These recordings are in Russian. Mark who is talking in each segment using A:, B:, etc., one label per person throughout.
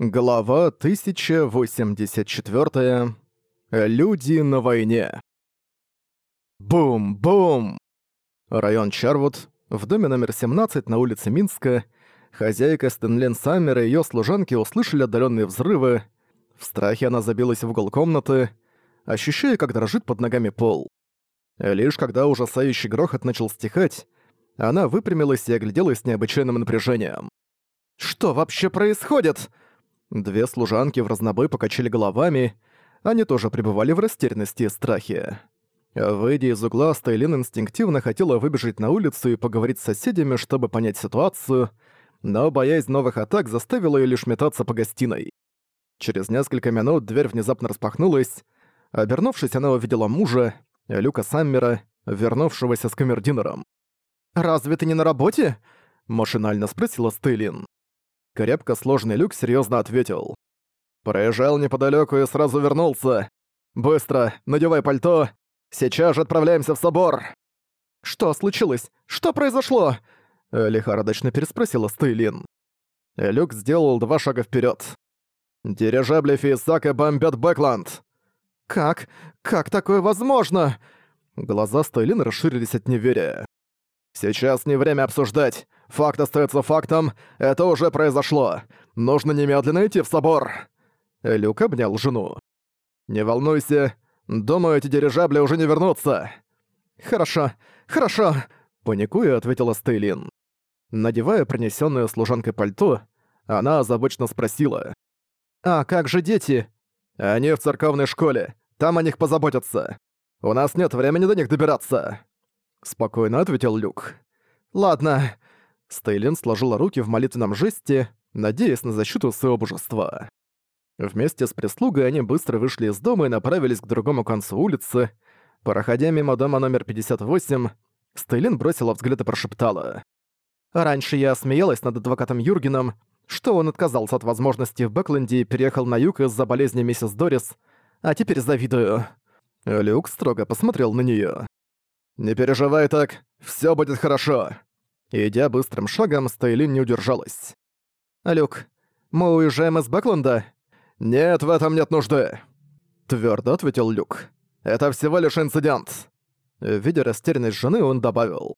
A: Глава 1084. Люди на войне. Бум-бум! Район Чарвуд, в доме номер 17 на улице Минска, хозяйка Стенлен Саммер и ее служанки услышали отдаленные взрывы. В страхе она забилась в угол комнаты, ощущая, как дрожит под ногами пол. Лишь когда ужасающий грохот начал стихать, она выпрямилась и огляделась с необычайным напряжением. «Что вообще происходит?» Две служанки в разнобой покачали головами, они тоже пребывали в растерянности и страхе. Выйдя из угла, Стайлин инстинктивно хотела выбежать на улицу и поговорить с соседями, чтобы понять ситуацию, но, боясь новых атак, заставила ее лишь метаться по гостиной. Через несколько минут дверь внезапно распахнулась. Обернувшись, она увидела мужа, Люка Саммера, вернувшегося с камердинером. «Разве ты не на работе?» – машинально спросила Стейлин. Крепко сложный люк серьезно ответил. «Проезжал неподалеку и сразу вернулся. Быстро, надевай пальто. Сейчас же отправляемся в собор». «Что случилось? Что произошло?» Лихорадочно переспросила Стейлин. Люк сделал два шага вперед. «Дирижабли Фейсака бомбят Бэкланд!» «Как? Как такое возможно?» Глаза Стойлин расширились от неверия. «Сейчас не время обсуждать. Факт остается фактом, это уже произошло. Нужно немедленно идти в собор. Люк обнял жену. Не волнуйся, думаю, эти дирижабли уже не вернутся. Хорошо, хорошо, паникуя, ответила Стейлин. Надевая принесенное служанкой пальто, она озабоченно спросила. «А как же дети?» «Они в церковной школе. Там о них позаботятся. У нас нет времени до них добираться». Спокойно ответил Люк. «Ладно, Стейлин сложила руки в молитвенном жесте, надеясь на защиту своего божества. Вместе с прислугой они быстро вышли из дома и направились к другому концу улицы. Проходя мимо дома номер 58, Стейлин бросила взгляд и прошептала. «Раньше я смеялась над адвокатом Юргеном, что он отказался от возможности в Бэкленде и переехал на юг из-за болезни миссис Дорис, а теперь завидую». Люк строго посмотрел на неё. «Не переживай так, всё будет хорошо!» идя быстрым шагом, Стайлин не удержалась. «Люк, мы уезжаем из Бэкленда?» «Нет, в этом нет нужды», — твердо ответил Люк. «Это всего лишь инцидент». Видя растерянность жены, он добавил.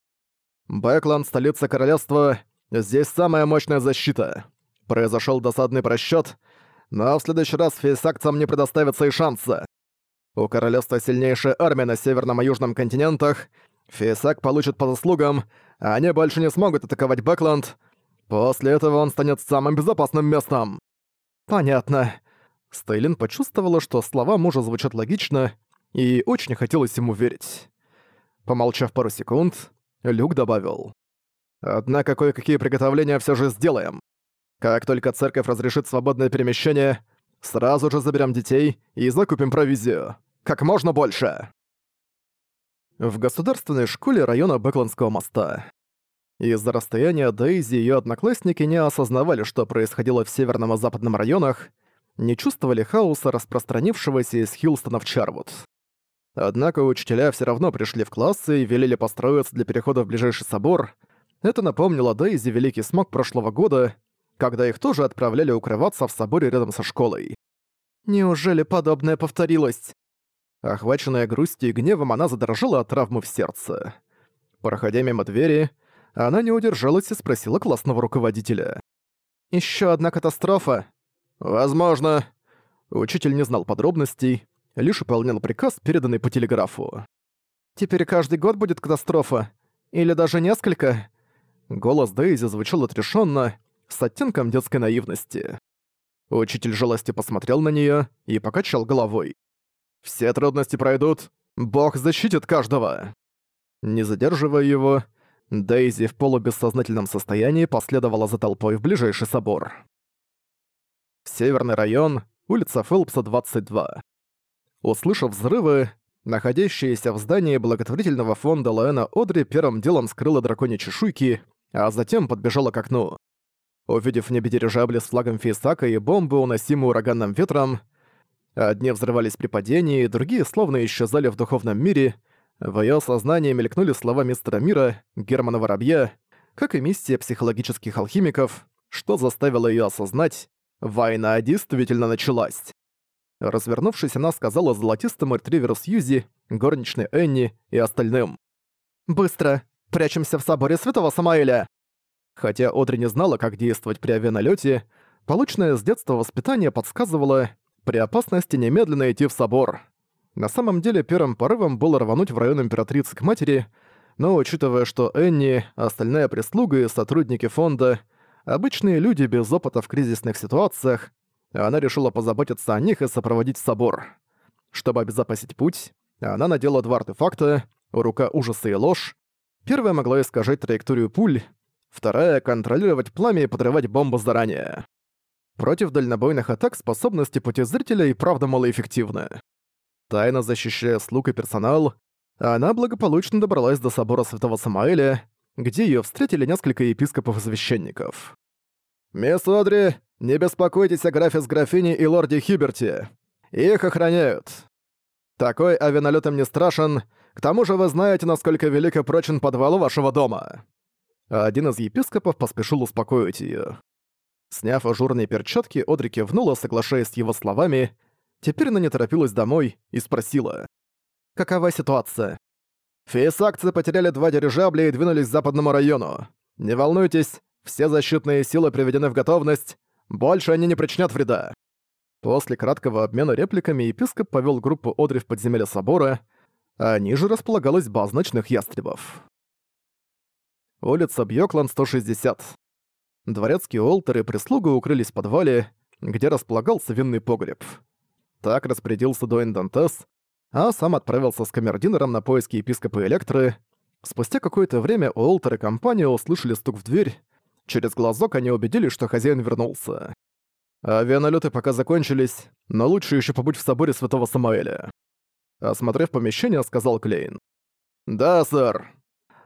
A: «Бэкленд — столица королевства, здесь самая мощная защита. Произошел досадный просчет, но в следующий раз фейсакцам не предоставится и шанса. У королевства сильнейшая армия на северном и южном континентах. Фейсак получит по заслугам, а они больше не смогут атаковать Бэкланд. После этого он станет самым безопасным местом. Понятно. Стейлин почувствовала, что слова мужа звучат логично, и очень хотелось ему верить. Помолчав пару секунд, Люк добавил. «Однако кое-какие приготовления все же сделаем. Как только церковь разрешит свободное перемещение, Сразу же заберем детей и закупим провизию. Как можно больше!» В государственной школе района Бэкландского моста. Из-за расстояния Дейзи и её одноклассники не осознавали, что происходило в северном и западном районах, не чувствовали хаоса, распространившегося из Хилстона в Чарвуд. Однако учителя все равно пришли в классы и велели построиться для перехода в ближайший собор. Это напомнило Дейзи великий смог прошлого года, когда их тоже отправляли укрываться в соборе рядом со школой. Неужели подобное повторилось? Охваченная грустью и гневом, она задрожала от травмы в сердце. Проходя мимо двери, она не удержалась и спросила классного руководителя. «Ещё одна катастрофа?» «Возможно». Учитель не знал подробностей, лишь выполнял приказ, переданный по телеграфу. «Теперь каждый год будет катастрофа. Или даже несколько?» Голос Дейзи звучал отрешённо, с оттенком детской наивности. Учитель жалости посмотрел на неё и покачал головой. «Все трудности пройдут. Бог защитит каждого!» Не задерживая его, Дейзи в полубессознательном состоянии последовала за толпой в ближайший собор. Северный район, улица Фелпса, 22. Услышав взрывы, находящаяся в здании благотворительного фонда Лоэна Одри первым делом скрыла драконьи чешуйки, а затем подбежала к окну. Увидев в небе дирижабли с флагом Фейсака и бомбы, уносимые ураганным ветром, одни взрывались при падении, другие словно исчезали в духовном мире, в ее сознании мелькнули слова мистера Мира, Германа Воробья, как и миссия психологических алхимиков, что заставило ее осознать, война действительно началась. Развернувшись, она сказала золотистому ретриверу Сьюзи, горничной Энни и остальным. «Быстро! Прячемся в соборе Святого Самаэля!» Хотя Одри не знала, как действовать при авианалёте, полученное с детства воспитание подсказывало при опасности немедленно идти в собор. На самом деле первым порывом было рвануть в район императрицы к матери, но учитывая, что Энни, остальная прислуга и сотрудники фонда – обычные люди без опыта в кризисных ситуациях, она решила позаботиться о них и сопроводить в собор. Чтобы обезопасить путь, она надела два артефакта – рука ужаса и ложь. Первая могла искажать траекторию пуль, вторая — контролировать пламя и подрывать бомбу заранее. Против дальнобойных атак способности пути зрителя и правда малоэффективны. Тайно защищая слуг и персонал, она благополучно добралась до собора Святого Самаэля, где ее встретили несколько епископов и «Мисс Одри, не беспокойтесь о графе с графиней и лорде Хиберте. Их охраняют. Такой авианалетом не страшен, к тому же вы знаете, насколько велик и прочен подвал вашего дома» а один из епископов поспешил успокоить ее. Сняв ажурные перчатки, Одри кивнула, соглашаясь с его словами. Теперь она не торопилась домой и спросила. «Какова ситуация?» «Фейсакцы потеряли два дирижабля и двинулись к западному району. Не волнуйтесь, все защитные силы приведены в готовность. Больше они не причинят вреда». После краткого обмена репликами епископ повел группу Одри в подземелье собора, а ниже располагалась база ночных ястребов улица Бьёклан, 160. Дворецкий Уолтер и прислуга укрылись в подвале, где располагался винный погреб. Так распорядился Дуэн Дантес, а сам отправился с камердинером на поиски епископа Электры. Спустя какое-то время Уолтер и компания услышали стук в дверь. Через глазок они убедились, что хозяин вернулся. Авианалеты пока закончились, но лучше еще побыть в соборе Святого Самаэля. Осмотрев помещение, сказал Клейн. «Да, сэр»,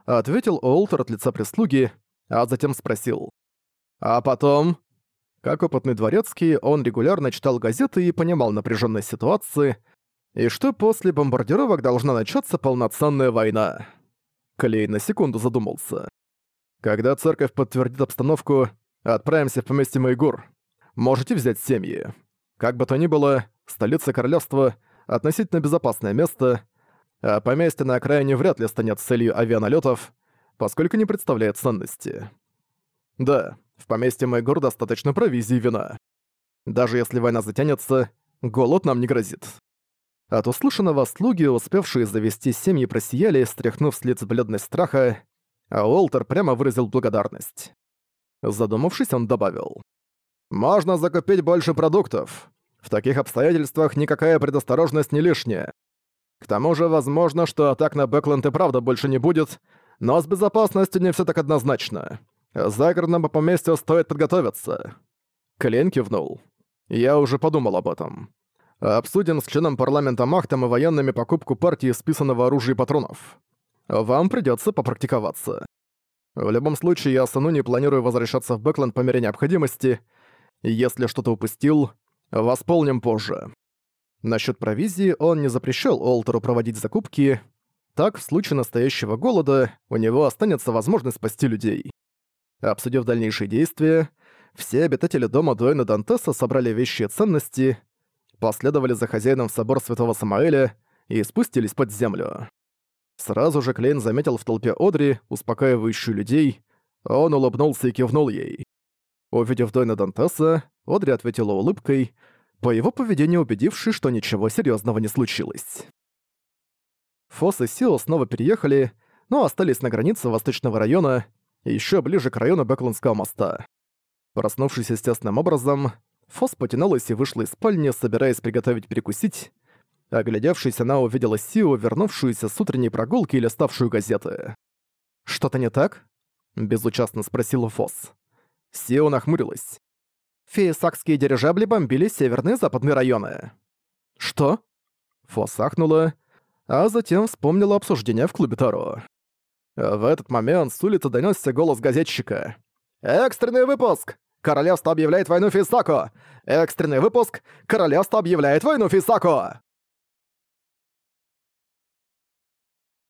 A: ответил Уолтер от лица прислуги, а затем спросил. А потом... Как опытный дворецкий, он регулярно читал газеты и понимал напряженные ситуации, и что после бомбардировок должна начаться полноценная война. Клей на секунду задумался. Когда церковь подтвердит обстановку, отправимся в поместье Майгур. Можете взять семьи. Как бы то ни было, столица королевства — относительно безопасное место, а поместье на окраине вряд ли станет целью авианалетов, поскольку не представляет ценности. Да, в поместье Майгор достаточно провизии и вина. Даже если война затянется, голод нам не грозит. От услышанного слуги, успевшие завести семьи, просияли, стряхнув с лиц бледность страха, а Уолтер прямо выразил благодарность. Задумавшись, он добавил. «Можно закупить больше продуктов. В таких обстоятельствах никакая предосторожность не лишняя. К тому же, возможно, что атак на Бэкленд и правда больше не будет, но с безопасностью не все так однозначно. Загородному поместью стоит подготовиться». Клейн кивнул. «Я уже подумал об этом. Обсудим с членом парламента Махтом и военными покупку партии списанного оружия и патронов. Вам придется попрактиковаться. В любом случае, я сану не планирую возвращаться в Бэкленд по мере необходимости. Если что-то упустил, восполним позже». Насчёт провизии он не запрещал Олтеру проводить закупки. Так, в случае настоящего голода, у него останется возможность спасти людей. Обсудив дальнейшие действия, все обитатели дома Дуэна Дантеса собрали вещи и ценности, последовали за хозяином в собор Святого Самаэля и спустились под землю. Сразу же Клейн заметил в толпе Одри, успокаивающую людей. Он улыбнулся и кивнул ей. Увидев Дуэна Дантеса, Одри ответила улыбкой — по его поведению убедившись, что ничего серьезного не случилось. Фос и Сио снова переехали, но остались на границе Восточного района и еще ближе к району Бэкландского моста. Проснувшись естественным образом, Фос потянулась и вышла из спальни, собираясь приготовить перекусить. Оглядевшись, она увидела Сио, вернувшуюся с утренней прогулки или ставшую газеты. «Что-то не так?» – безучастно спросила Фос. Сио нахмурилась. Фейсакские дирижабли бомбили северные и западные районы. «Что?» Фос ахнула, а затем вспомнила обсуждение в клубе Таро. В этот момент с улицы донёсся голос газетчика. «Экстренный выпуск! Королевство объявляет войну Фисако! Экстренный выпуск! Королевство объявляет войну Фисако!»